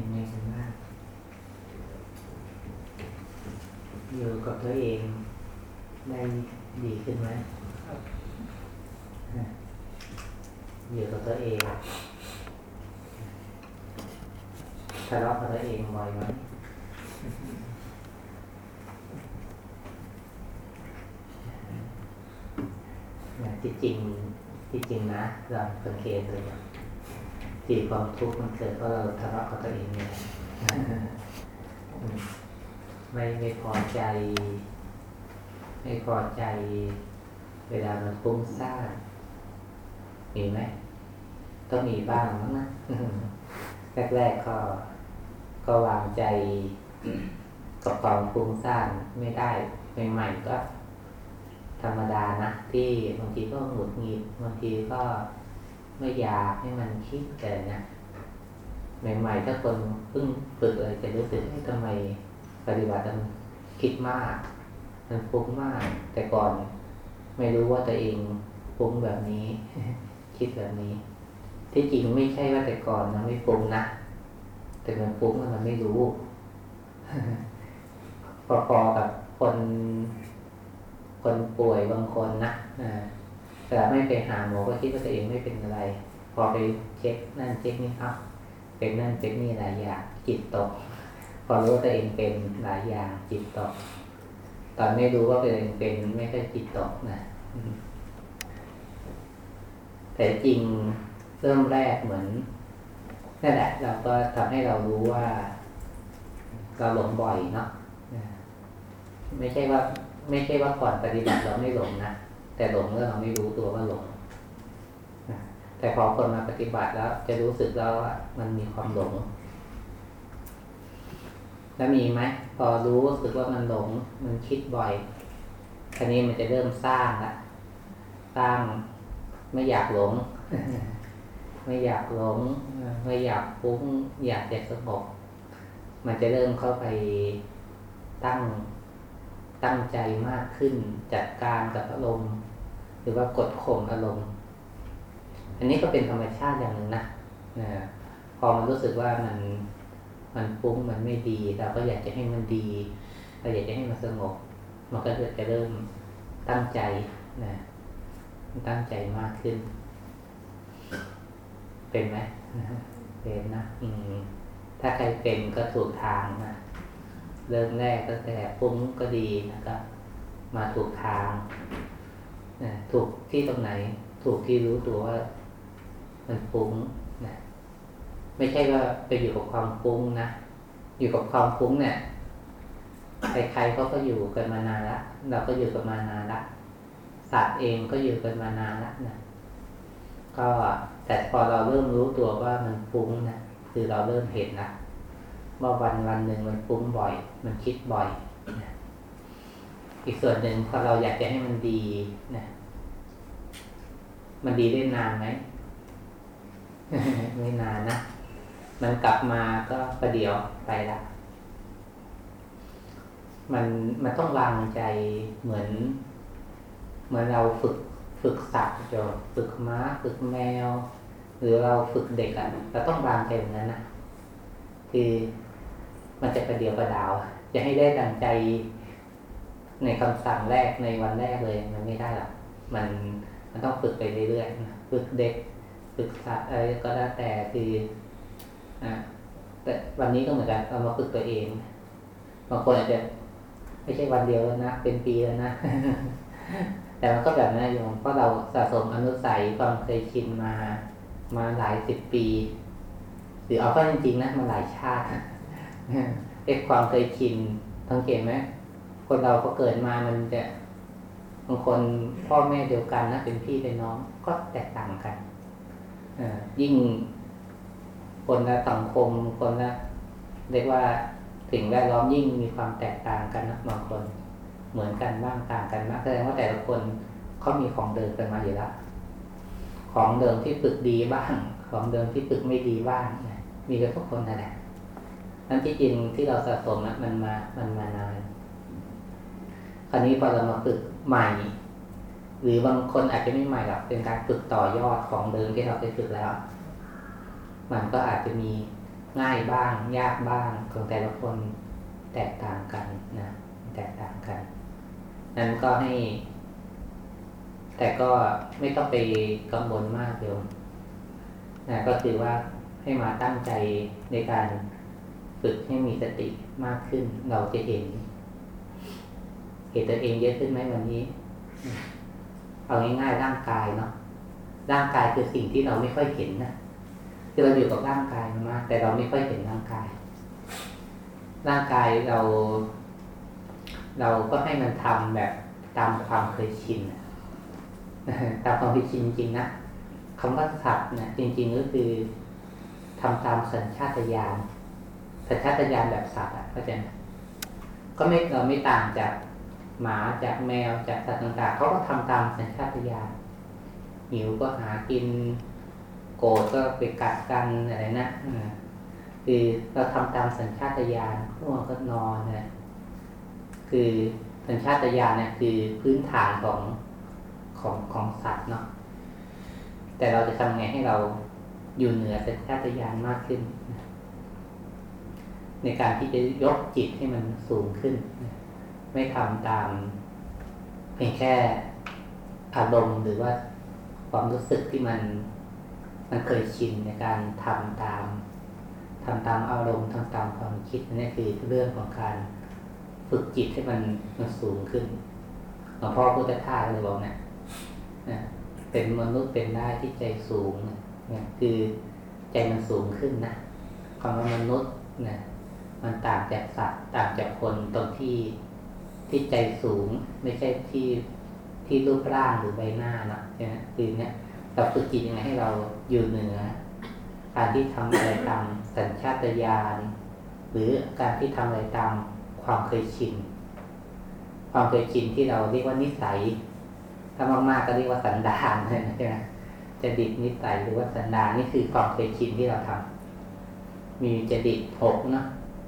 เป็นไงกันบ้างอยู่กับตัวเองได้ดีขึ้นไหมอยู่กับตัว เหตเลยที่ความทุกข์มันเกิดเพราะเราทะเลาะกับตัวเองเนี่ยไม่ไม่พอใจ ไม่พอใจ เวลามันฟุ้งซ่านมีไหมต้องมีบ้างมั้งนะแรกๆก็ก็วางใจกับความฟุ้งซ่านไม่ได้ใหม่ๆก็ ธรรมดานะที่บางทีก็หงุดหงิดบางทีก็ ไม่อยากให้มันคิดแต่นะใหม่ๆถ้าคนเพิ่งฝึกเลยจะรู้สึกทำไมปฏิบัติมันคิดมาก มันฟุ้งมาก แต่ก่อนไม่รู้ว่าตัวเองฟุ้งแบบนี้ คิดแบบนี้ ที่จริงไม่ใช่ว่าแต่ก่อนนะไม่ฟุ้งนะแต่มันฟุ้งมันไม่รู้พอๆกับคน คนป่วยบางคนนะอ่า แต่ไม่ไปหาหมอก็คิดว่าตัวเองไม่เป็นอะไร พอไปเช็คนั่นเช็คนี่ครับเป็นนั่นเช็คนี่หลายอย่างจิตตก พอรู้ว่าตัวเองเป็นหลายอย่างจิตตก ตอนไม่รู้ว่าตัวเองเป็นไม่ใช่จิตตกนะแต่จริงเริ่มแรกเหมือนนั่นแหละเราก็ทำให้เรารู้ว่าเราหลงบ่อยเนาะไม่ใช่ว่า ไม่ใช่ว่าก่อนปฏิบัติเราไม่หลงนะ แต่หลงเมื่อเราไม่รู้ตัวว่าหลงแต่พอคนมาปฏิบัติแล้ว จะรู้สึกแล้วว่ามันมีความหลง แล้วมีไหมพอรู้สึกว่ามันหลง มันคิดบ่อยทีนี้มันจะเริ่มสร้างละสร้างไม่อยากหลง ไม่อยากหลง ไม่อยากฟุ้ง อยากจะสงบมันจะเริ่มเข้าไปตั้งตั้งใจมากขึ้น จัดการกับอารมณ์ หรือว่ากดข่มอารมณ์ อันนี้ก็เป็นธรรมชาติอย่างหนึ่งนะพอมันรู้สึกว่ามันมันฟุ้งมันไม่ดี เราก็อยากจะให้มันดี เราอยากจะให้มันสงบ มันก็จะเริ่มตั้งใจนะตั้งใจมากขึ้น เป็นไหมเป็นนะอืมถ้าใครเป็นก็ถูกทางนะเริ่มแรกก็แต่ฟุ้งก็ดีนะครับมาถูกทาง นะถูกที่ตรงไหน ถูกที่รู้ตัวว่ามันฟุ้งนะไม่ใช่ว่าไปอยู่กับความฟุ้งนะอยู่กับความฟุ้งเนี่ยใครๆเขาก็อยู่กันมานานละเราก็อยู่กันมานานละสัตว์เองก็อยู่กันมานานละนะก็แต่พอเราเริ่มรู้ตัวว่ามันฟุ้งนะคือเราเริ่มเห็นนะว่าวันวันหนึ่งมันฟุ้งบ่อย มันคิดบ่อยนะ อีกส่วนหนึ่งพอเราอยากจะให้มันดีนะมันดีได้นานไหมไม่นานนะ มันกลับมาก็ประเดี๋ยวไปละมันมันต้องวางใจเหมือน เหมือนเราฝึกฝึกสัตว์จอฝึกม้า ฝึกแมว หรือเราฝึกเด็กอะเราต้องวางใจแบบนั้นนะคือมันจะประเดี๋ยวประดาว จะให้ได้ดังใจ ในคำสั่งแรกในวันแรกเลยมันไม่ได้หรอกมันมันต้องฝึกไปเรื่อยๆฝึกเด็กฝึกสัตว์อะไรก็แล้วแต่คืออ่าแต่วันนี้ก็เหมือนกันเรามาฝึกตัวเองบางคนอาจจะไม่ใช่วันเดียวแล้วนะเป็นปีแล้วนะแต่มันก็แบบนั้นโยมเพราะเราสะสมอนุสัยความเคยชินมามาหลายสิบปี หรือเอาก็จริงๆนะมาหลายชาติเอ็กความเคยชินทังเกตไหม คนเราก็เกิดมามันจะบางคนพ่อแม่เดียวกันนะเป็นพี่เป็นน้องก็แตกต่างกันอยิ่งคนละสังคมคนละเรียกว่าสิ่งแวดล้อมยิ่งมีความแตกต่างกันนะบางคนเหมือนกันบ้างต่างกันมากแสดงว่าแต่ละคนเขามีของเดิมกันมาอยู่แล้วของเดิมที่ฝึกดีบ้าง ของเดิมที่ฝึกไม่ดีบ้างมีกันทุกคนนั่นแหละนั่นที่จริงที่เราสะสมนะมันมามันมานาน คราวนี้พอเรามาฝึกใหม่ หรือบางคนอาจจะไม่ใหม่หรอกเป็นการฝึกต่อยอดของเดิมที่เราเคยฝึกแล้ว มันก็อาจจะมีง่ายบ้าง ยากบ้างของแต่ละคนแตกต่างกันนะแตกต่างกัน นั้นก็ให้ แต่ก็ไม่ต้องไปกังวลมากเดี๋ยวนะก็คือว่าให้มาตั้งใจในการฝึกให้มีสติมากขึ้นเราจะเห็น เห็นตัวเองเยอะขึ้นไหมวันนี้ เอาง่ายๆร่างกายเนาะร่างกายคือสิ่งที่เราไม่ค่อยเห็นนะคือเราอยู่กับร่างกายมากแต่เราไม่ค่อยเห็นร่างกาย ร่างกายเรา เราก็ให้มันทำแบบตามความเคยชินตามความเคยชินจริงนะคำว่าสัตว์นะจริง ๆ ก็คือทำตามสัญชาตญาณสัญชาตญาณแบบสัตว์อะเข้าใจไหมก็ไม่เราไม่ต่างจาก หมาจากแมวจากสัตว์ต่างๆเขาก็ทำตามสัญชาตญาณหิวก็หากิน โกรธก็ไปกัดกันอะไรนะคือเราทำตามสัญชาตญาณง่วงก็นอนนะคือสัญชาตญาณเนี่ยคือพื้นฐานของของของสัตว์เนาะแต่เราจะทำไงให้เราอยู่เหนือสัญชาตญาณมากขึ้น ในการที่จะยกจิตให้มันสูงขึ้น ไม่ทำตาม เพียงแค่อารมณ์หรือว่าความรู้สึกที่มันมันเคยชินในการทำตามทำตามอารมณ์ทำตามความคิดนี่คือเรื่องของการฝึกจิตให้มันมันสูงขึ้นหลวงพ่อพุทธทาสเลยบอกเนี่ยเป็นมนุษย์เป็นได้ที่ใจสูงเนี่ยคือใจมันสูงขึ้นนะความว่ามนุษย์นะมันต่างจากสัตว์ต่างจากคนตรงที่ ที่ใจสูงไม่ใช่ที่ที่รูปร่างหรือใบหน้านะใช่ไหมคือเนี่ยเราฝึกจิตยังไงให้เราอยู่เหนือ การที่ทำอะไรตามสัญชาตญาณหรือการที่ทำอะไรตามความเคยชินความเคยชินที่เราเรียกว่านิสัยถ้ามากๆก็เรียกว่าสันดานใช่ไหมจะดิตนิสัยหรือว่าสันดานนี่คือความเคยชินที่เราทำมีจดิตหกเนาะ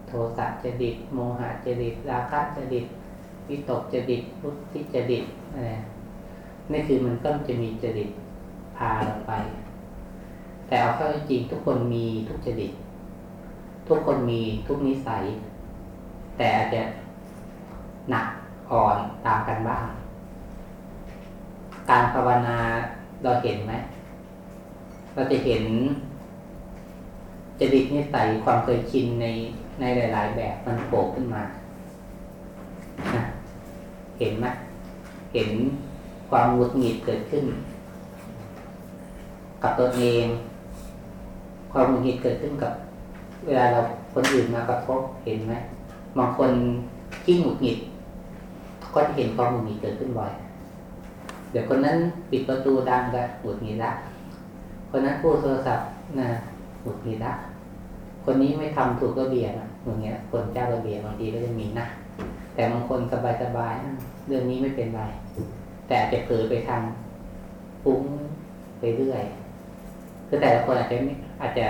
โทสะจดิตโมหะจดิตราคะจดิต วิตกจดิตพุทธิจดิตอะไรนี่คือมันก็จะมีจดิตพาเราไป แต่เอาเข้าจริงทุกคนมีทุกจดิต ทุกคนมีทุกนิสัย แต่อาจจะหนักอ่อนตามกันบ้าง การภาวนาเราเห็นไหม เราจะเห็นจดิตนิสัยความเคยชินในในหลาย ๆ แบบมันโผล่ขึ้นมา เห็นไหมเห็นความหงุดหงิดเกิดขึ้น กับตัวเอง ความหงุดหงิดเกิดขึ้นกับ เวลาเราคนอื่นมากระทบเห็นไหมบางคนที่หงุดหงิด ก็จะเห็นความหงุดหงิดเกิดขึ้นบ่อย เดี๋ยวคนนั้นปิดประตูดังก็หงุดหงิดละคนนั้นพูดโทรศัพท์นะหงุดหงิดละคนนี้ไม่ทำถูกระเบียบอย่างเงี้ยคนเจ้าระเบียบบางทีก็จะมีนะ แต่บางคนสบายๆเรื่องนี้ไม่เป็นไร แต่จะเผลอไปทางฟุ้งไปเรื่อยคือแต่ละคนอาจจะอาจจะ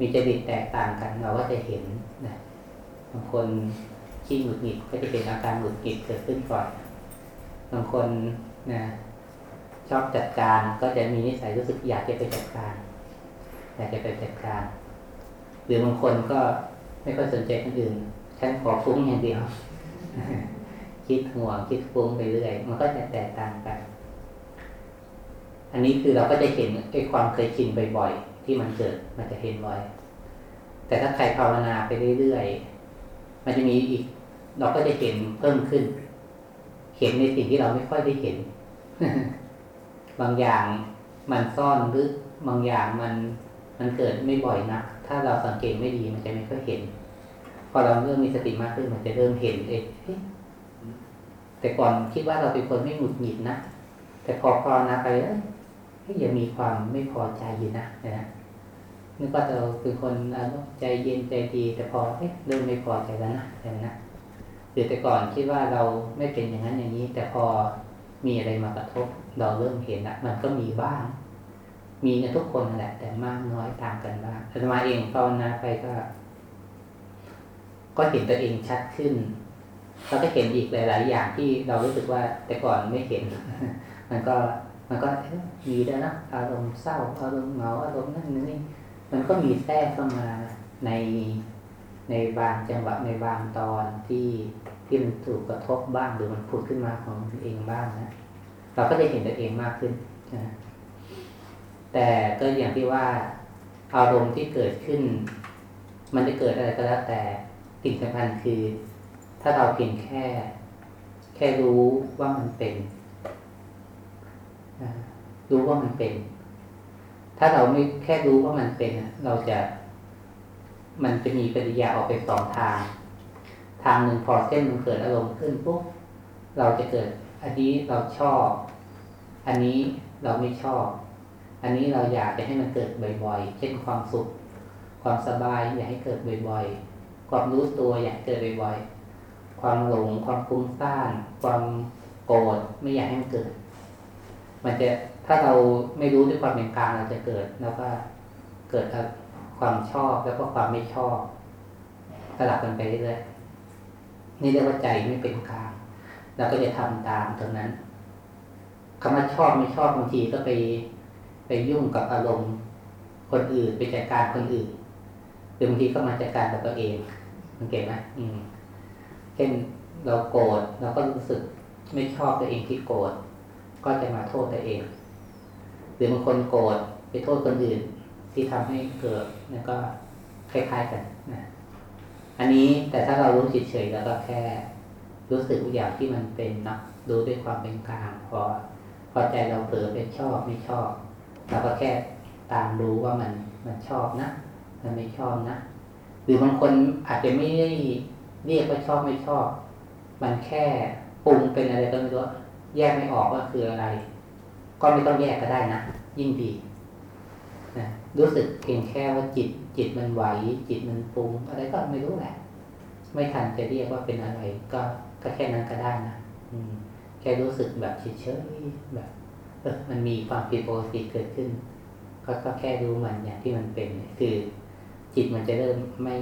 มีจริตแตกต่างกันเราก็จะเห็นนะบางคนขี้หงุดหงิดก็จะเป็นอาการหงุดหงิดเกิดขึ้นก่อนบางคนนะชอบจัดการก็จะมีนิสัยรู้สึกอยากจะไปจัดการอยากจะไปจัดการ หรือบางคนก็ไม่ค่อยสนใจคนอื่นฉันขอฟุ้งอย่างเดียว คิดห่วงคิดฟุ้งไปเรื่อยมันก็จะแตกต่างกัน อันนี้คือเราก็จะเห็นไอ้ความเคยชินบ่อยๆที่มันเกิดมันจะเห็นบ่อย แต่ถ้าใครภาวนาไปเรื่อยๆมันจะมีอีก เราก็จะเห็นเพิ่มขึ้น เห็นในสิ่งที่เราไม่ค่อยได้เห็น บางอย่างมันซ่อนหรือบางอย่างมันมันเกิดไม่บ่อยนะถ้าเราสังเกตไม่ดีมันจะไม่ค่อยเห็น อเราเริ่มมีสติมากขึ้นมันจะเริ่มเห็นเองแต่ก่อนคิดว่าเราเป็นคนไม่หงุดหงิดนะแต่พอพอนะไปเอ้ยยังมีความไม่พอใจอยู่นะนะนึกว่าเราเป็นคนใจเย็นใจดี แต่พอเริ่มไม่พอใจแล้วนะอย่างนะหรือแต่ก่อนคิดว่าเราไม่เป็นอย่างนั้นอย่างนี้ แต่พอมีอะไรมากระทบ เราเริ่มเห็นละมันก็มีบ้าง มีกันทุกคนแหละ แต่มากน้อยต่างกันบ้างอาตมาเองภาวนาไปก็ ก็เห็นตัวเองชัดขึ้นเราก็เห็นอีกหลาย ๆ อย่างที่เรารู้สึกว่าแต่ก่อนไม่เห็น มันก็มันก็มีได้นะอารมณ์เศร้าอารมณ์เหงาอารมณ์นั่นนี่มันก็มีแทรกเข้ามาในในบางจังหวะในบางตอนที่ที่มันถูกกระทบบ้างหรือมันผุดขึ้นมาของตัวเองบ้างนะเราก็จะเห็นตัวเองมากขึ้นนะแต่ก็อย่างที่ว่าอารมณ์ที่เกิดขึ้น มันจะเกิดอะไรก็แล้วแต่ สิ่งสำคัญคือ ถ้าเราเพียงแค่ แค่รู้ว่ามันเป็นรู้ว่ามันเป็น ถ้าเราไม่แค่รู้ว่ามันเป็นเราจะมันจะมีปฏิยาออกไปสองทาง ทางหนึ่งพอเส้นมันเกิดอารมณ์ขึ้นปุ๊บเราจะเกิด อันนี้เราชอบ อันนี้เราไม่ชอบ อันนี้เราอยากจะให้มันเกิดบ่อยๆ เช่นความสุข ความสบายอยากให้เกิดบ่อยๆ ความรู้ตัวอยากเกิดบ่อยๆความหลง ความฟุ้งซ่าน ความโกรธไม่อยากให้มันเกิด มันจะถ้าเราไม่รู้ด้วยความเป็นกลางเราจะเกิดแล้วก็เกิดความชอบแล้วก็ความไม่ชอบสลับกันไปเรื่อยๆนี่เรียกว่าใจไม่เป็นกลางเราก็จะทำตามตรงนั้นคำว่าชอบไม่ชอบบางทีก็ไปไปยุ่งกับอารมณ์คนอื่นไปจัดการคนอื่นหรือบางทีก็มาจัดการกับตัวเอง มันเก่งไหมอืมเช่นเราโกรธเราก็รู้สึกไม่ชอบตัวเองที่โกรธก็จะมาโทษตัวเอง หรือบางคนโกรธไปโทษคนอื่นที่ทำให้เกิดนั่นก็คล้ายๆกันนะอันนี้แต่ถ้าเรารู้เฉยๆแล้วก็แค่รู้สึกอย่างที่มันเป็นนะดูด้วยความเป็นกลางพอพอใจเราเผลอเป็นชอบไม่ชอบเราก็แค่ตามรู้ว่ามันมันชอบนะ มันไม่ชอบนะ หรือบางคนอาจจะไม่ได้เรียกว่าชอบไม่ชอบ มันแค่ปรุงเป็นอะไรก็ไม่รู้แยกไม่ออกว่าคืออะไร ก็ไม่ต้องแยกก็ได้นะยิ่งดีนะรู้สึกเพียงแค่ว่าจิต จิตมันไหว จิตมันปรุง อะไรก็ไม่รู้แหละ ไม่ทันจะเรียกว่าเป็นอะไร ก็ก็แค่นั้นก็ได้นะอืม แค่รู้สึกแบบเฉยๆแบบ เออมันมีความผิดปกติเกิดขึ้น ก็ก็แค่รู้มันอย่างที่มันเป็นคือ จิตมันจะเริ่มไม่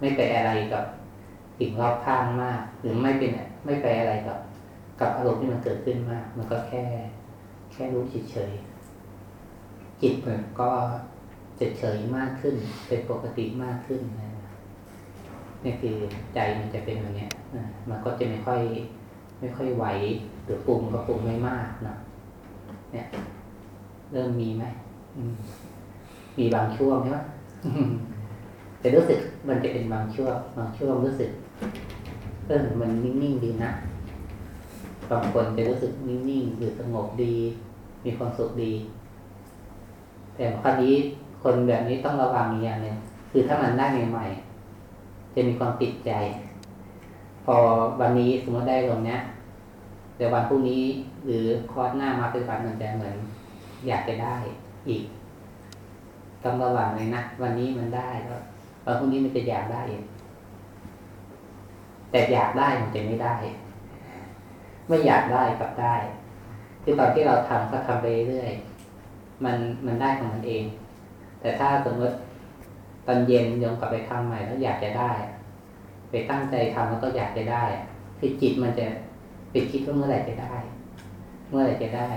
ไม่ไปอะไรกับสิ่งรอบข้างมาก หรือไม่เป็นไม่ไปอะไรกับ กับอารมณ์ที่มันเกิดขึ้นมาก มันก็แค่ แค่รู้เฉยจิตมันก็จะเฉยมากขึ้น เป็นปกติมากขึ้นนะนี่คือใจมันจะเป็นแบบนี้นะมันก็จะไม่ค่อย ไม่ค่อยไหวหรือปรุงก็ปรุงไม่มากนะเนี่ย เริ่มมีไหม มีบางช่วงใช่ไหม แต่รู้สึกมันจะเป็นบางช่วงบางช่วงรู้สึกเออมันนิ่งๆดีนะบางคนจะรู้สึกนิ่งๆหรือสงบดี มีความสุขดี แต่คราวนี้คนแบบนี้ต้องระวังอย่างหนึ่งคือถ้ามันได้ใหม่ๆจะมีความติดใจ พอวันนี้สมมติได้ตรงนี้แต่วันพรุ่งนี้หรือคอร์สหน้ามาเป็นวันมันจะเหมือน อยากจะได้อีกต้องระวังเลยนะวันนี้มันได้แล้ว วันพรุ่งนี้มันจะอยากได้อีกแต่อยากได้มันจะไม่ได้ ไม่อยากได้กับได้ คือตอนที่เราทำก็ทำไปเรื่อยมันมันได้ของมันเอง แต่ถ้าสมมติตอนเย็นยงกลับไปทำใหม่แล้วอยากจะได้ ไปตั้งใจทำแล้วก็อยากจะได้คือจิตมันจะไปคิดว่าเมื่อไหร่จะได้ เมื่อไหร่จะได้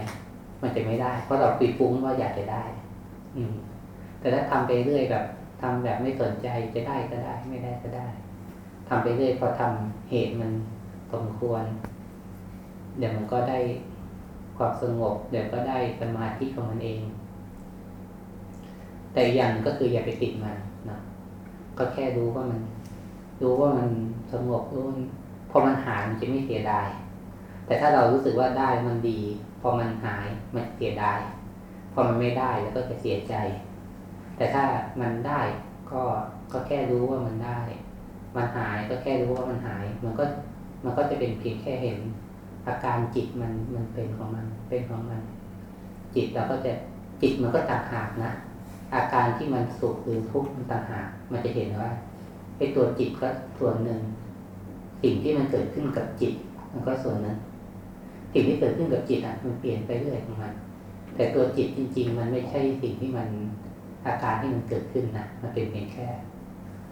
มันจะไม่ได้ เพราะเราปีฟุ้งว่าอยากจะได้ อืม แต่ถ้าทำไปเรื่อยแบบ ทำแบบไม่สนใจจะได้ก็ได้ไม่ได้ก็ได้ทำไปเรื่อยพอทำเหตุมันสมควร เดี๋ยวมันก็ได้ความสงบ เดี๋ยวก็ได้สมาธิของมันเอง แต่อย่างก็คืออย่าไปติดมันนะก็แค่รู้ว่ามัน รู้ว่ามันสงบรู้พอมันหายมันจะไม่เสียดาย แต่ถ้าเรารู้สึกว่าได้มันดี พอมันหายมันเสียดาย พอมันไม่ได้แล้วก็จะเสียใจ แต่ถ้ามันได้ก็ก็แค่รู้ว่ามันได้ มันหายก็แค่รู้ว่ามันหาย มันก็มันก็จะเป็นเพียงแค่เห็น อาการจิตมันมันเป็นของมันเป็นของมัน จิตเราก็จะจิตมันก็ต่างหากนะอาการที่มันสุขหรือทุกข์มันต่างหากมันจะเห็นว่าไอ้ตัวจิตก็ส่วนหนึ่ง สิ่งที่มันเกิดขึ้นกับจิต มันก็ส่วนนึ่งสิ่งที่เกิดขึ้นกับจิตอะมันเปลี่ยนไปเรื่อยของมัน แต่ตัวจิตจริง ๆ มันไม่ใช่สิ่งที่มัน อาการที่มันเกิดขึ้นนะมันเป็นเพียงแค่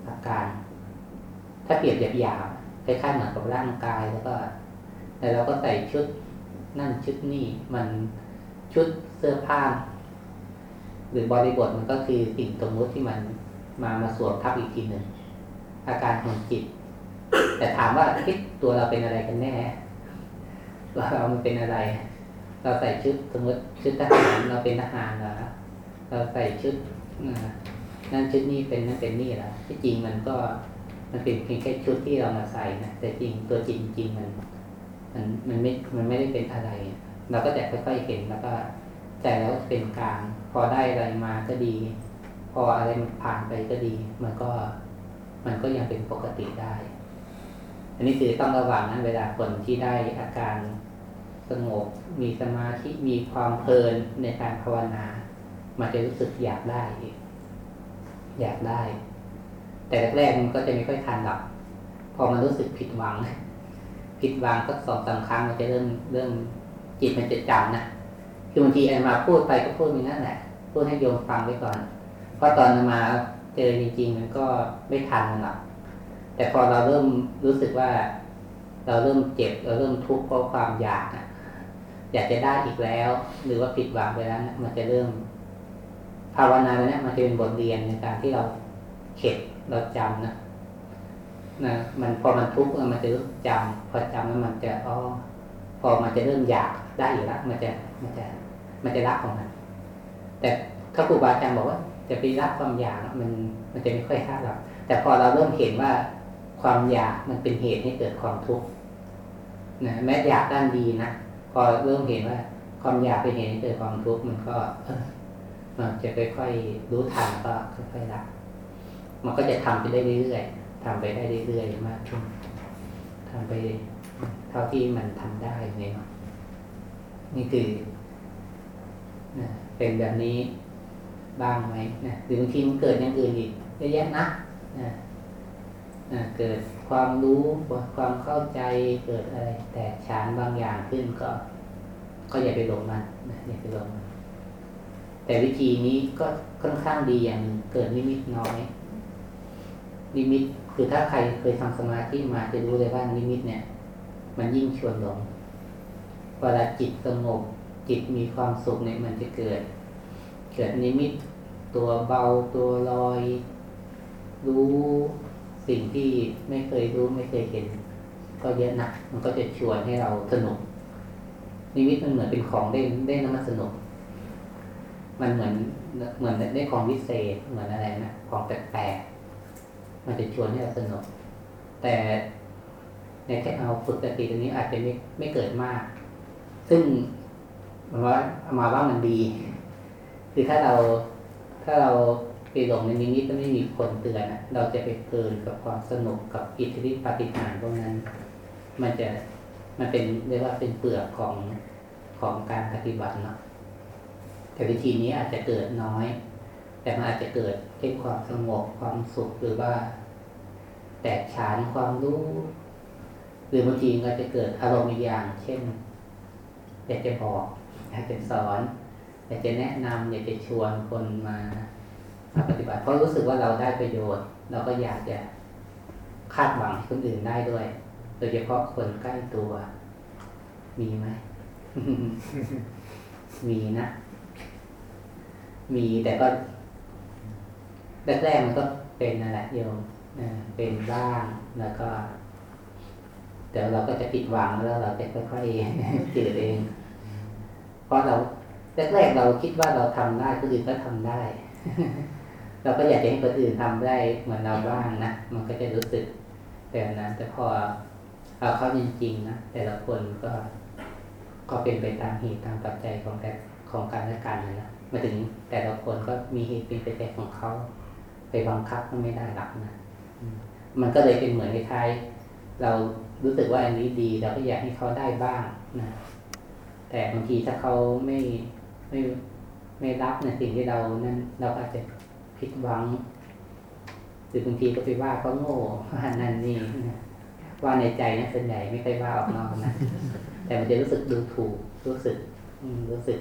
อาการ ถ้าเปรียบหยาบๆคล้ายๆเหมือนกับร่างกายแล้วก็แต่เราก็ใส่ชุดนั่นชุดนี่มันชุดเสื้อผ้า หรือบริบทมันก็คือสิ่งสมมติที่มันมามาสวมทับอีกทีหนึ่งอาการของจิต แต่ถามว่าคิดตัวเราเป็นอะไรกันแน่เราเรามันเป็นอะไร เราใส่ชุดสมมติชุดทหารเราเป็นทหารเหรอเราใส่ชุด นั่นชุดนี้เป็นนั่นเป็นนี่แล้วที่จริงมันก็มันเป็นเพียงแค่ชุดที่เรามาใส่นะแต่จริงตัวจริงจริงมัน มันมันไม่มันไม่ได้เป็นอะไร เราก็จะค่อยๆเห็นแล้วก็ใจแล้วเป็นกลาง พอได้อะไรมาก็ดี พออะไรมันผ่านไปก็ดี มันก็ มันก็ยังเป็นปกติได้ อันนี้คือต้องระวังนะเวลาคนที่ได้อาการสงบมีสมาธิมีความเพลินในการภาวนา มันจะรู้สึกอยากได้ อยากได้ แต่แรกๆมันก็จะไม่ค่อยทันหรอกพอมันรู้สึกผิดหวัง ผิดหวังสักสองสาครั้งมันจะเริ่มเริ่มจิตมันจะจำนะคือบางทีไอ้มาพูดไปก็พูดอย่างนั้นแหละพูดให้โยมฟังไว้ก่อน เพราะตอนมาเจอจริงๆมันก็ไม่ทันหรอกแต่พอเราเริ่มรู้สึกว่า เราเริ่มเจ็บ เราเริ่มทุกข์เพราะความอยากอยากจะได้อีกแล้ว หรือว่าผิดหวังไปแล้วมันจะเริ่ม ภาวนาเนี่ยมันจะเป็นบทเรียนในการที่เราเข็ดเราจำนะนะมันพอมันทุกข์มันจะรู้จำพอจำแล้วมันจะอ๋อพอมันจะเริ่มอยากได้อยู่แล้วมันจะมันจะมันจะรักของมัน แต่ถ้าครูบาอาจารย์บอกว่า จะไปรักความอยากมันมันจะไม่ค่อยคาดหรอกแต่พอเราเริ่มเห็นว่าความอยากมันเป็นเหตุให้เกิดความทุกข์นะแม้อยากด้านดีนะพอเริ่มเห็นว่า ความอยากเป็นเหตุให้เกิดความทุกข์มันก็ เออมันจะค่อยๆรู้ทันก็ค่อยๆรักมันก็จะทำไปได้เรื่อยๆทำไปได้เรื่อยๆมากขึ้นทำไปเท่าที่มันทำได้เนี่ยนี่คือนะเป็นแบบนี้บ้างไหมนะหรือบางทีมันเกิดอย่างอื่นอีกเยอะแยะนะนะนะเกิดความรู้ความเข้าใจเกิดอะไร แต่ฉานบางอย่างขึ้นก็ ก็อย่าไปหลงมันนะอย่าไปหลงมัน แต่วิธีนี้ก็ค่อนข้างดีอย่างเกิดนิมิตน้อยนิมิตคือถ้าใครเคยทำสมาธิมาจะรู้เลยว่านิมิตเนี่ย มันยิ่งชวนหลงเวลาจิตสงบจิตมีความสุขเนี่ยมันจะเกิด เกิดนิมิตตัวเบาตัวลอย รู้สิ่งที่ไม่เคยรู้ไม่เคยเห็น ก็เยอะนะมันก็จะชวนให้เราสนุกนิมิตมันเหมือนเป็นของเล่นเล่นแล้วมันสนุก มันเหมือนเหมือนได้ของวิเศษเหมือนอะไรนะของแปลกๆมันจะชวนให้เราสนุก แต่ในแค่เอาฝึกสติตรงนี้อาจจะไม่ไม่เกิดมาก ซึ่งมันว่ามาว่ามันดีคือถ้าเราถ้าเราไปหลงในนิมิตไม่มีคนเตือนเราจะไปเพลินกับความสนุกกับอิทธิฤทธิปฏิหารพวกนั้น มันจะมันเป็นเรียกว่าเป็นเปลือกของของการปฏิบัติเนาะ แต่วิธีนี้อาจจะเกิดน้อย แต่มันอาจจะเกิดเช่ความสงบความสุขหรือว่า แตกฉานความรู้ หรือบางทีก็จะเกิดอารมณ์อีกอย่าง เช่นอยากจะบอกอยากจะสอนอยากจะแนะนำอยากจะชวนคนมามาปฏิบัติเพราะรู้สึกว่าเราได้ประโยชน์ เราก็อยากจะคาดหวังให้คนอื่นได้ด้วย โดยเฉพาะคนใกล้ตัว มีไหม มีนะ มีแต่ก็แรกๆมันก็เป็นนั่นแหละโยมเป็นบ้างแล้วก็เดี๋ยวเราก็จะผิดหวังแล้วเราจะค่อยๆจืดเอง เพราะเราแรกๆเราคิดว่าเราทำได้คนอื่นก็ทำได้ เราก็อยากจะให้คนอื่นทำได้เหมือนเราบ้างนะมันก็จะรู้สึกแบบนั้นแต่พอเอาเข้าจริงๆนะแต่ละคนก็ก็เป็นไปตามเหตุตามปัจจัยของแต่ของการและกันนะ มาถึงแต่ละคนก็มีเหตุเป็นปัจจัยของเขาไปบังคับก็ไม่ได้หลักนะมันก็เลยเป็นเหมือนคล้ายๆเรารู้สึกว่าอันนี้ดีเราก็อยากให้เขาได้บ้างนะแต่บางทีถ้าเขาไม่ไม่ไม่รับในสิ่งที่เรานั้นเราอาจจะผิดหวังหรือบางทีก็ไปว่าเขาโง่ว่านั่นนี่นะว่าในใจนะส่วนใหญ่ไม่ค่อยว่าออกนอกนะแต่มันจะรู้สึกดูถูกรู้สึกรู้สึก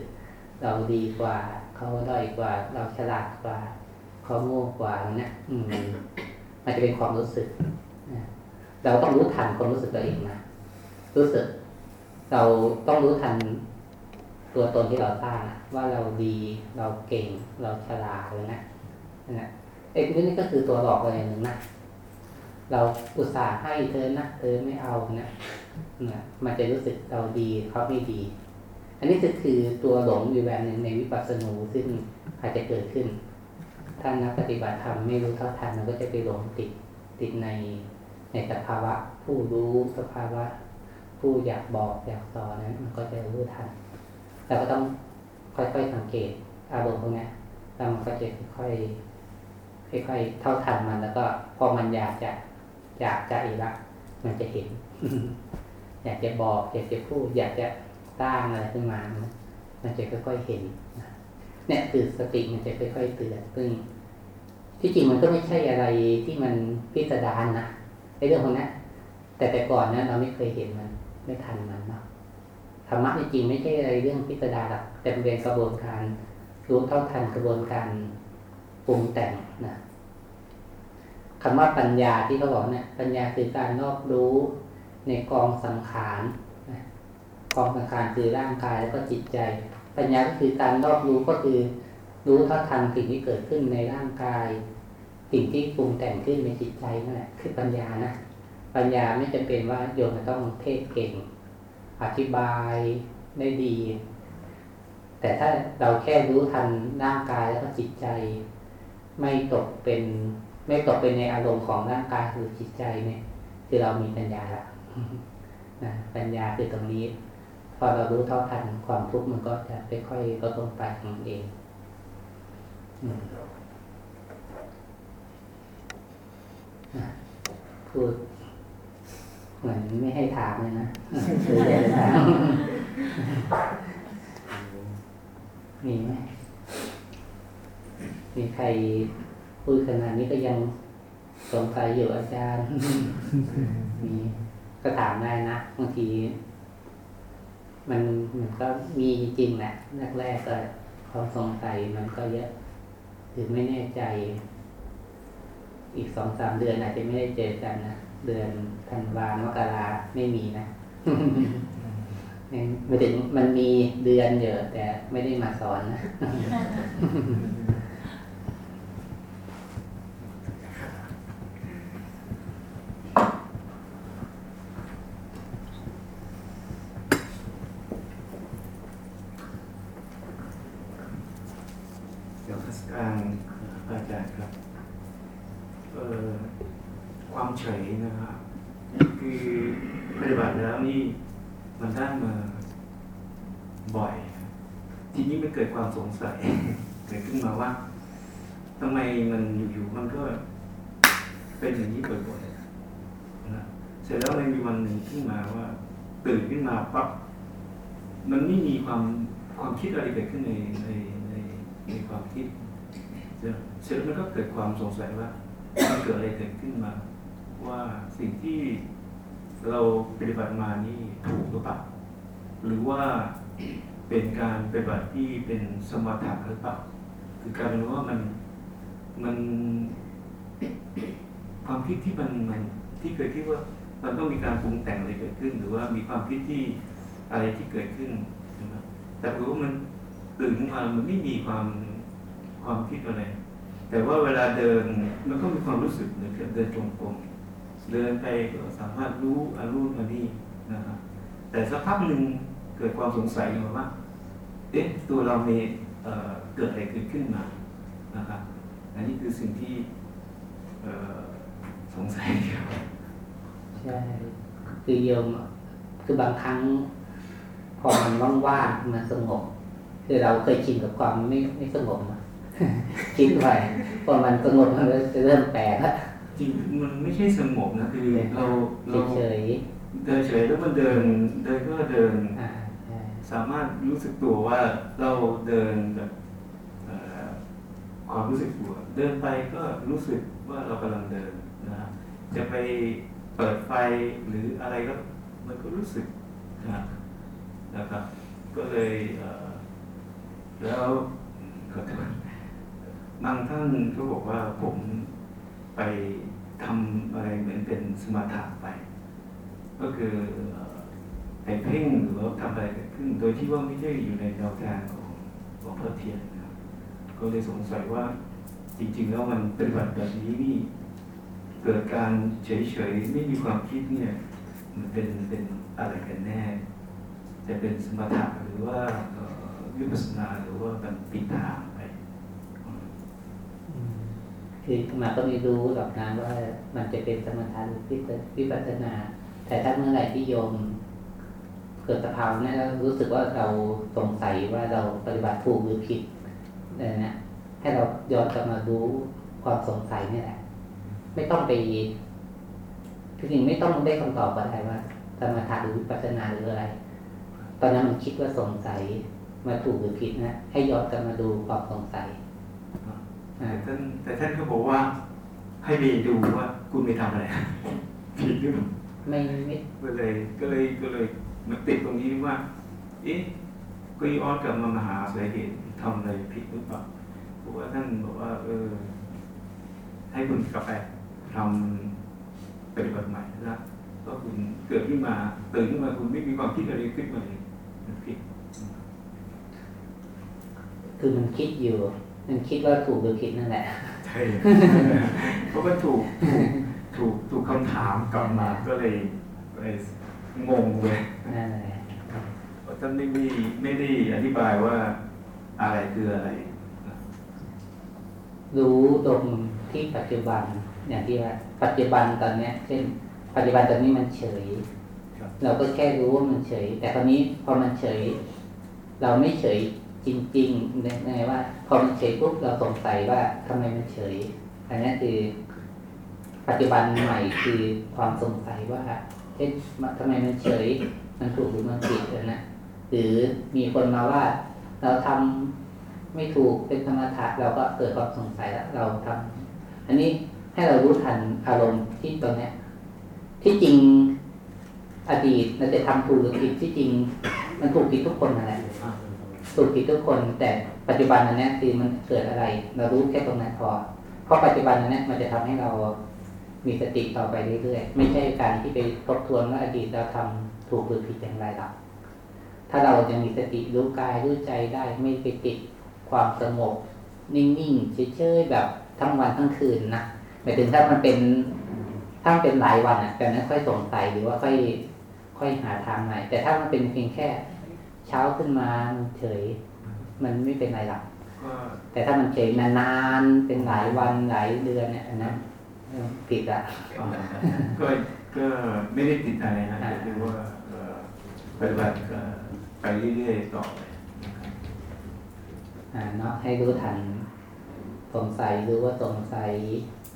เราดีกว่า เขาด้อยกว่า เราฉลาดกว่า เขาโง่กว่าเนี่ยอืมมันจะเป็นความรู้สึกเราต้องรู้ทันความรู้สึกตัวเองนะรู้สึก เราต้องรู้ทันตัวตนที่เราสร้างว่าเราดีเราเก่ง เราฉลาดเลยนะนะไอ้นี่ก็คือตัวหลอกอะไรหนึ่งนะเราอุตส่าห์ให้เธอนะเธอไม่เอานะนะมันจะรู้สึกเราดีเขาไม่ดี อันนี้ก็คือตัวหลงอยู่แบบหนึ่งในวิปัสสนูซึ่งอาจจะเกิดขึ้น ถ้านักปฏิบัติธรรมไม่รู้เท่าทันมันก็จะไปหลงติดติดในในสภาวะ ผู้รู้สภาวะ ผู้อยากบอกอยากสอนนั้นมันก็จะรู้ทันแต่ก็ต้องค่อยๆสังเกตอารมณ์พวกนี้แล้วมันก็จะค่อยๆค่อยๆเท่าทันมันแล้วก็พอมันอยากจะอยากจะอีกละมันจะเห็น อยากจะบอก อยากจะพูดอยากจะ สร้างอะไรขึ้นมา มันจะค่อยๆเห็นเนี่ยคือสติมันจะค่อยๆเตือนซึ่งที่จริงมันก็ไม่ใช่อะไรที่มันพิสดารนะในเรื่องของนี้แต่แต่ก่อนนะเราไม่เคยเห็นมัน ไม่ทันมันเนาะธรรมะจริงไม่ใช่อะไรเรื่องพิสดารหรอกแต่เป็นกระบวนการรู้เท่าทันกระบวนการปรุงแต่งนะคำว่าปัญญาที่เขาบอกเนี่ยปัญญาคือการรอบรู้ในกองสังขาร กองสังขารคือร่างกายแล้วก็จิตใจ ปัญญาก็คือการรอบรู้ก็คือรู้เท่าทันสิ่งที่เกิดขึ้นในร่างกาย สิ่งที่ปรุงแต่งขึ้นในจิตใจนั่นแหละคือปัญญานะปัญญาไม่จำเป็นว่าโยมจะต้องเทศเก่ง อธิบายได้ดี แต่ถ้าเราแค่รู้ทันร่างกายแล้วก็จิตใจ ไม่ตกเป็นไม่ตกเป็นในอารมณ์ของร่างกายหรือจิตใจเนี่ย คือเรามีปัญญาละนะปัญญาคือตรงนี้ พอเรารู้เท่าทันความทุกข์มันก็จะค่อยๆลดลงไปของมันเองพูดเหมือนไม่ให้ถามเลยนะหรืออยากจะถามมีไหมมีใครพูดขนาดนี้ก็ยังสงสัยอยู่อาจารย์ มีก็ถามได้นะบางที มันมันก็มีจริงแหละแรกๆก็ความสงสัยมันก็เยอะหรือไม่แน่ใจ อีกสองสามเดือนอาจจะไม่ได้เจอกันนะเดือนธันวามกราไม่มีนะไม่ถึงมันมีเดือนเยอะแต่ไม่ได้มาสอนนะ ทัศการอาจารย์ครับความเฉยนะครับคือปฏิบัติแล้วนี่มันได้มาบ่อย ทีนี้มันเกิดความสงสัยเกิดขึ้นมาว่าทำไมมันอยู่ๆมันก็เป็นอย่างนี้บ่อยๆนะเสร็จแล้วมันมีวันหนึ่งขึ้นมาว่า ตื่นขึ้นมาปั๊บมันไม่มีความความคิดอะไรเกิดขึ้นในในในในความคิด เสร็จแล้วมันก็เกิดความสงสัยว่ามันเกิดอะไรเกิดขึ้นมา ว่าสิ่งที่เราปฏิบัติมานี่ถูกหรือเปล่าหรือว่าเป็นการปฏิบัติที่เป็นสมถะหรือเปล่าคือการรู้ว่ามันมันความคิดที่มันมันที่เคยคิดว่ามันต้องมีการปรุงแต่งอะไรเกิดขึ้น หรือว่ามีความคิดที่อะไรที่เกิดขึ้นใช่ไหมแต่รู้ว่ามันตื่นขึ้นมามันไม่มีความ ความคิดอะไร แต่ว่าเวลาเดินมันก็มีความรู้สึกเหมือนกับเดินจงกรมเดินไปก็สามารถรู้อารู้มานี่นะครับ แต่สักพักหนึ่งเกิดความสงสัยขึ้นมาว่าเอ๊ะตัวเรามีเกิดอะไรเกิดขึ้นมานะครับอันนี้คือสิ่งที่สงสัยครับใช่คือโยมคือบางครั้ง พอมันว่างๆมันสงบ คือเราเคยชินกับความไม่ไม่สงบนะ คิดไปพอมันสงบมันก็จะเริ่มแปลกละจริงมันไม่ใช่สงบนะคือเราเราเฉยเดินเฉยแล้วมันเดินเดินก็เดินๆอ่าใช่สามารถรู้สึกตัวว่าเราเดินแบบเอ่อความรู้สึกตัวเดินไปก็รู้สึกว่าเรากำลังเดินนะครับจะไปเปิดไฟหรืออะไรก็มันก็รู้สึกนะครับนะครับ ก็เลยเอ่อแล้วขอโทษ บางท่านก็บอกว่าผมไปทำอะไรเหมือนเป็นสมถะไป ก็คือไปเพ่งหรือว่าทำอะไรเกิดขึ้น โดยที่ว่าไม่ใช่อยู่ในแนวทางของของพระเทียนนะก็เลยสงสัยว่าจริง ๆ แล้วมันปฏิบัติแบบนี้นี่เกิดการเฉยๆไม่มีความคิดเนี่ย มันเป็นเป็นอะไรกันแน่ จะเป็นสมถะหรือว่าวิปัสสนาหรือว่ามันปีทาง คือมาก็ไม่รู้หรอกนะว่ามันจะเป็นสมถะหรือวิปัสสนา แต่ถ้าเมื่อไหร่ที่โยมเกิดสภาวะนั้นแล้วรู้สึกว่าเราสงสัยว่าเราปฏิบัติถูกหรือผิดเนี่ยนะให้เราย้อนกลับมารู้ความสงสัยนี่แหละ ไม่ต้องไปคือจริงไม่ต้องได้คำตอบก็ได้ว่าสมถะหรือวิปัสสนาหรืออะไร ตอนนั้นมันคิดว่าสงสัยมาถูกหรือผิดนะให้ย้อนกลับมาดูความสงสัย ท่านแต่ท่านก็บอกว่าให้ไปดูว่าคุณไปทำอะไรผิดหรือเปล่าไม่ไม่ก็เลยก็เลยก็เลยมันติดตรงนี้ว่า เอ๊ะก็ย้อนกลับมามาหาสาเหตุทำอะไรผิดหรือเปล่าบอกว่าท่านบอกว่า เออ ให้คุณกลับไปทำปฏิบัติใหม่นะก็คุณเกิดขึ้นมาตื่นขึ้นมาคุณไม่มีความคิดอะไรขึ้นมาเลยมันผิดคือมันคิดอยู่ มันคิดว่าถูกหรือผิดนั่นแหละใช่เพราะว่าถูกถูกถูกคำถามกลับมาก็เลยเลยงงเลยนั่นแหละเพราะท่านไม่ได้ไม่ได้อธิบายว่าอะไรคืออะไรนะรู้ตรงที่ปัจจุบันอย่างที่ว่าปัจจุบันตอนเนี้ยเช่น ปัจจุบันตอนนี้มันเฉยครับเราก็แค่รู้ว่ามันเฉย แต่คราวนี้พอมันเฉย เราไม่เฉยจริงๆในในว่าพ อมันเฉยปุ๊บเราสงสัยว่าทำไมมันเฉย อันนี้คือ ปัจจุบันใหม่คือความสงสัยว่าเช่นทำไมมันเฉย มันถูกหรือมันผิดออนะหรือมีคนมาว่า เราทำไม่ถูกเป็นธรรมถะเราก็เกิดความสงสัยแล้วเราทำอันนี้ให้เรารู้ทันอารมณ์ที่ตรงนี้ที่จริงอดีตเราจะทำถูกหรือผิดที่จริง มันถูกผิดทุกคนนั่นแหละถูกผิดทุกคนแต่ปัจจุบันอันเนี้ยคือมันเกิดอะไร เรารู้แค่ตรงนั้นพอ เพราะปัจจุบันอันเนี้ยมันจะทำให้เรามีสติต่อไปเรื่อยๆ ไม่ใช่การที่ไปทบทวนว่าอดีตเราทำถูกหรือผิดอย่างไรหรอกถ้าเรายังมีสติรู้กายรู้ใจได้ ไม่ไปติดความสงบนิ่งๆเฉยๆแบบทั้งวันทั้งคืนนะหมายถึงถ้ามันเป็นถ้าเป็นหลายวันอะแบบนั้นค่อยสงสัยหรือว่าค่อยค่อยหาทางใหม่แต่ถ้ามันเป็นเพียงแค่ เช้าขึ้นมาเฉย มันไม่เป็นไรหรอกก็แต่ถ้ามันเฉยนานๆเป็นหลายวันหลายเดือนเนี่ยอันนั้นเออผิดละก็ก็ไม่ได้ติดอะไรนะแต่คือว่าเอ่อปฏิบัติก็ไปเรื่อยๆต่อไปนะครับอ่าเนาะให้รู้ทันสงสัยรู้ว่าสงสัย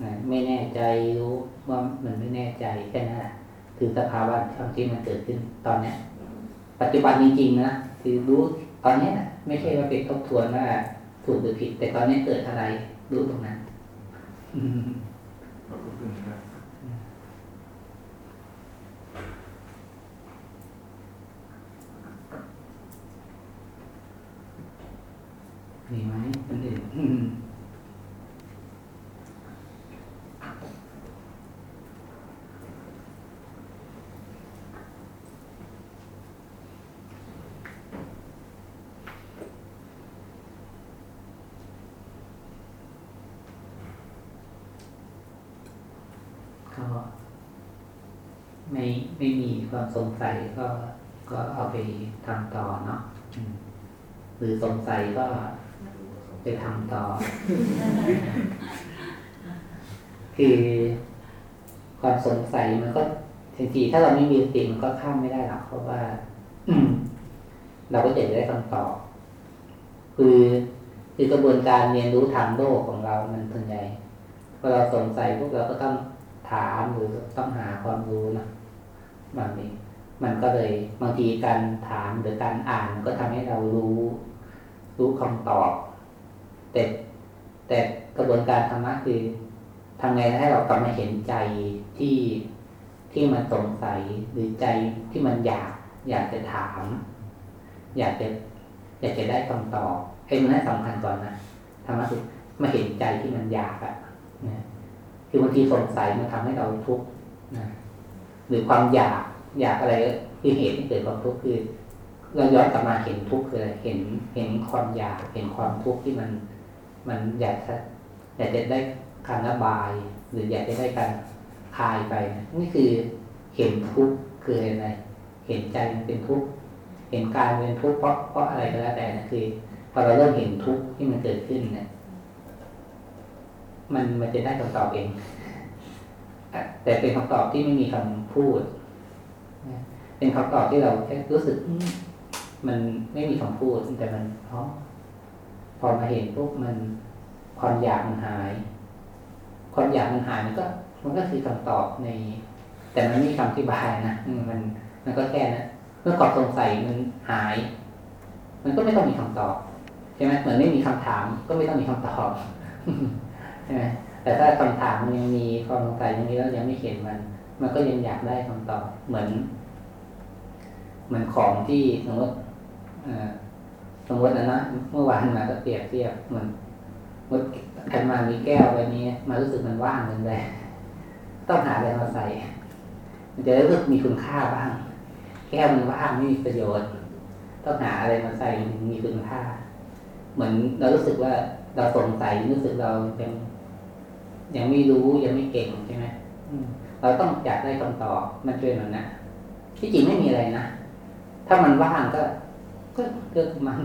นะไม่แน่ใจรู้ว่ามันไม่แน่ใจแค่นั้นแหละคือสภาวะที่มันเกิดขึ้นตอนเนี้ย ปัจจุบันจริงๆนะคือรู้ตอนเนี้ยนะ ไม่ใช่ว่าไปทบทวนว่าถูกหรือผิด แต่ตอนนี้เกิดอะไรรู้ตรงนั้นมีไหมมันเด็กไม่ไม่มี ความสงสัยก็ก็เอาไปทำต่อเนาะอืมหรือสงสัยก็ไปทำต่อ คือความสงสัยมันก็บางทีถ้าเราไม่มีสติมันก็ข้ามไม่ได้หรอกเพราะว่าเราก็จะได้คำตอบคือคือกระบวนการเรียนรู้ทางโลกของเรามันส่วนใหญ่พอเราสงสัยพวกเราก็ต้องถามหรือต้องหาความรู้นะ แบบนี้ มันก็เลยบางทีการถามหรือการอ่านก็ทำให้เรารู้ รู้คำตอบ แต่แต่กระบวนการธรรมะคือทำไงให้เรากลับมาเห็นใจที่ที่มันสงสัยหรือใจที่มันอยากอยากจะถาม อยากจะอยากจะได้คำตอบไอ้มันนั้นสำคัญก่อนนะธรรมะคือมาเห็นใจที่มันอยากอะนะคือบางทีสงสัยมันทำให้เราทุกข์ หรือความอยากอยากอะไรคือเหตุที่เกิดความทุกข์คือเราย้อนกลับมาเห็นทุกข์คืออะไรเห็นเห็นความอยากเห็นความทุกข์ที่มัน มันอยากจะอยากจะได้การระบาย หรืออยากจะได้การคลายไปนี่คือเห็นทุกข์คือเห็นอะไรเห็นใจมันเป็นทุกข์เห็นกายมันเป็นทุกข์เพราะเพราะอะไรก็แล้วแต่นะคือพอเราเริ่มเห็นทุกข์ที่มันเกิดขึ้นเนี่ยมันมันจะได้คำตอบเอง แต่เป็นคำตอบที่ไม่มีคำพูด เป็นคำตอบที่เราแค่รู้สึกมันไม่มีคำพูด แต่มันเพราะพอมาเห็นปุ๊บมันความอยากมันหาย ความอยากมันหายมันก็ มันก็คือคำตอบใน แต่มันไม่มีคำอธิบายนะมันมันก็แค่นะเมื่อความสงสัยมันหาย มันก็ไม่ต้องมีคำตอบใช่ไหมเหมือนไม่มีคำถาม ก็ไม่ต้องมีคำตอบใช่ไหม แต่ถ้าคำถามมันยังมีความสงสัยยังมีแล้วยังไม่เห็นมัน มันก็ยังอยากได้คำตอบเหมือน เหมือนของที่สมมติสมมตินะนะเมื่อวานมาก็เปรียบเทียบเหมือนมมติใครมามีแก้วใบนี้มารู้สึกมันว่างเงินเลยต้องหาอะไรมาใส่ มันจะรู้สึกมีคุณค่าบ้าง แก้วมันว่างไม่มีประโยชน์ ต้องหาอะไรมาใส่มีคุณค่า เหมือนเรารู้สึกว่าเราสงสัยรู้สึกเรายัง ยังไม่รู้ยังไม่เก่งใช่ไหมเราต้องอยากได้คำตอบมันช่วยมันนะที่จริงไม่มีอะไรนะถ้ามันว่างก็ ก็ก็มัน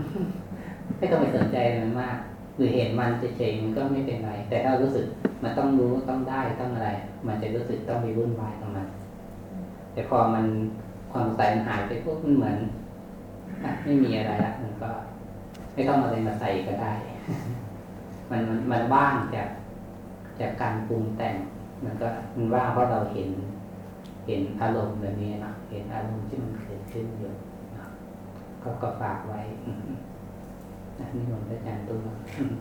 ไม่ต้องไปสนใจมันมาก หรือเห็นมันเฉยๆมันก็ไม่เป็นไร แต่ถ้ารู้สึกมันต้องรู้ต้องได้ต้องอะไร มันจะรู้สึกต้องมีวุ่นวายกับมันแต่พอมันความใส่มันหายไปปุ๊บมันเหมือนอไม่มีอะไรละมันก็ ไม่ต้องอาอะไรมาใส่ก็ได้ มันมันมันว่างจาก จากการปรุงแต่งมันก็มันว่างเพราะเราเห็น เห็นอารมณ์แบบนี้เนาะเห็นอารมณ์ที่มันเกิดขึ้นอยู่เนาะก็ก็ฝากไว้อืมนะนี่มันอาจารย์ตุ้ม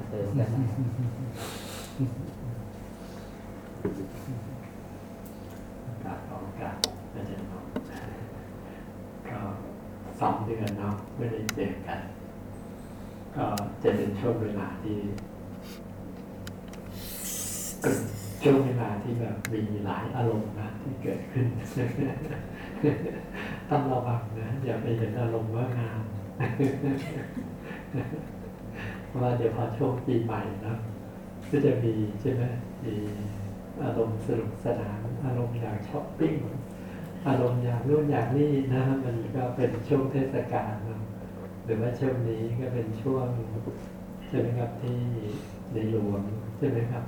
เสริมกันนะกราบขอโอกาสอาจารย์เนาะก็สองเดือนเนาะไม่ได้เจอกัน ก็จะเป็นช่วงเวลาที่ เป็นช่วงเวลาที่แบบมีหลายอารมณ์นะที่เกิดขึ้น ต้องระวังนะ อย่าไปเห็นอารมณ์ว่างามเพราะว่าเดี๋ยวพอช่วงปีใหม่นะก็จะมีใช่ไหมมีอารมณ์สนุกสนานอารมณ์อยากช้อปปิ้งอารมณ์อยากนู่นอยากนี่นะมันก็เป็นช่วงเทศกาลนะหรือว่าช่วงนี้ก็เป็นช่วงใช่ไหมครับที่ในหลวงใช่ไหมครับ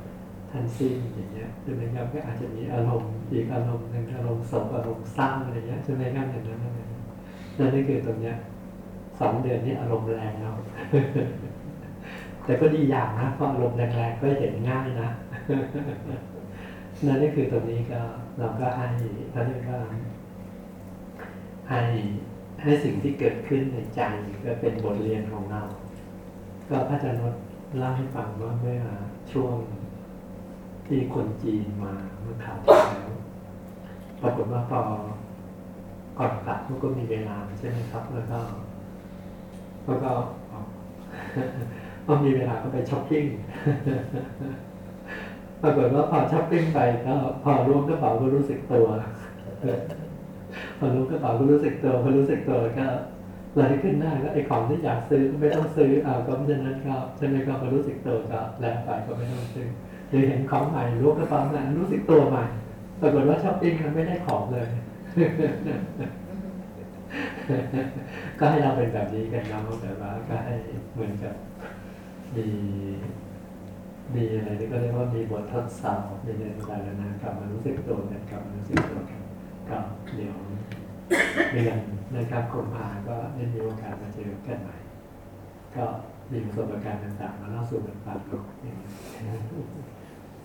ท่านสิ้นอย่างเงี้ยใช่ไหมครับก็อาจจะมีอารมณ์อีกอารมณ์หนึ่งอารมณ์โศกอารมณ์เศร้างอะไรเงี้ยใช่ไหมครับอย่างนั้นนั่นเองนั่นนี่คือตรงเนี้ยสองเดือนนี้อารมณ์แรงเนาะแต่ก็ดีอย่างนะเพราะอารมณ์แรงๆก็เห็นง่ายนะนั่นก็คือตรงนี้ก็เราก็ให้เขาเรียกว่าให้ให้สิ่งที่เกิดขึ้นในใจก็เป็นบทเรียนของเรา ก็พระอาจารย์นท์เล่าให้ฟังว่าเมื่อช่วง ที่คนจีนมาเมื่อคราวที่แล้วปรากฏว่าพอก่อนกลับมันก็มีเวลาใช่ไหมครับ แล้วก็แล้วก็พอมีเวลาก็ไปช้อปปิ้งปรากฏว่าพอช้อปปิ้งไปก็พอล้วงกระเป๋าก็รู้สึกตัวพอล้วงกระเป๋าก็รู้สึกตัวพอรู้สึกตัวก็เลยขึ้นได้ก็ไอ้ของที่อยากซื้อก็ไม่ต้องซื้ออ่าก็เพราะฉะนั้นก็ใช่ไหมก็พอรู้สึกตัวก็แล้วไปก็ไม่ต้องซื้อ หรือเห็นของใหม่ล้กระเป๋าใหม่รู้สึกตัวใหม่ปรากฏว่าช้อปปิ้งมันไม่ได้ของเลย ก็ให้เราเป็นแบบนี้กันนะแบบว่าก็ให้เหมือนกับมีมีอะไรที่ก็เรียกว่ามีบททดสอบมีเรื่องต่างๆนากลับมารู้สึกตัวกันกลับมารู้สึกตัวกันก็เดี๋ยวเดือนนะครับกุมภาก็ได้มีโอกาสมาเจอกันใหม่ ก็มีประสบการณ์ต่างๆมาเล่าสู่กันฟังเน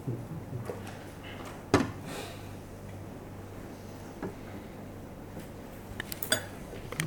Mm-hmm.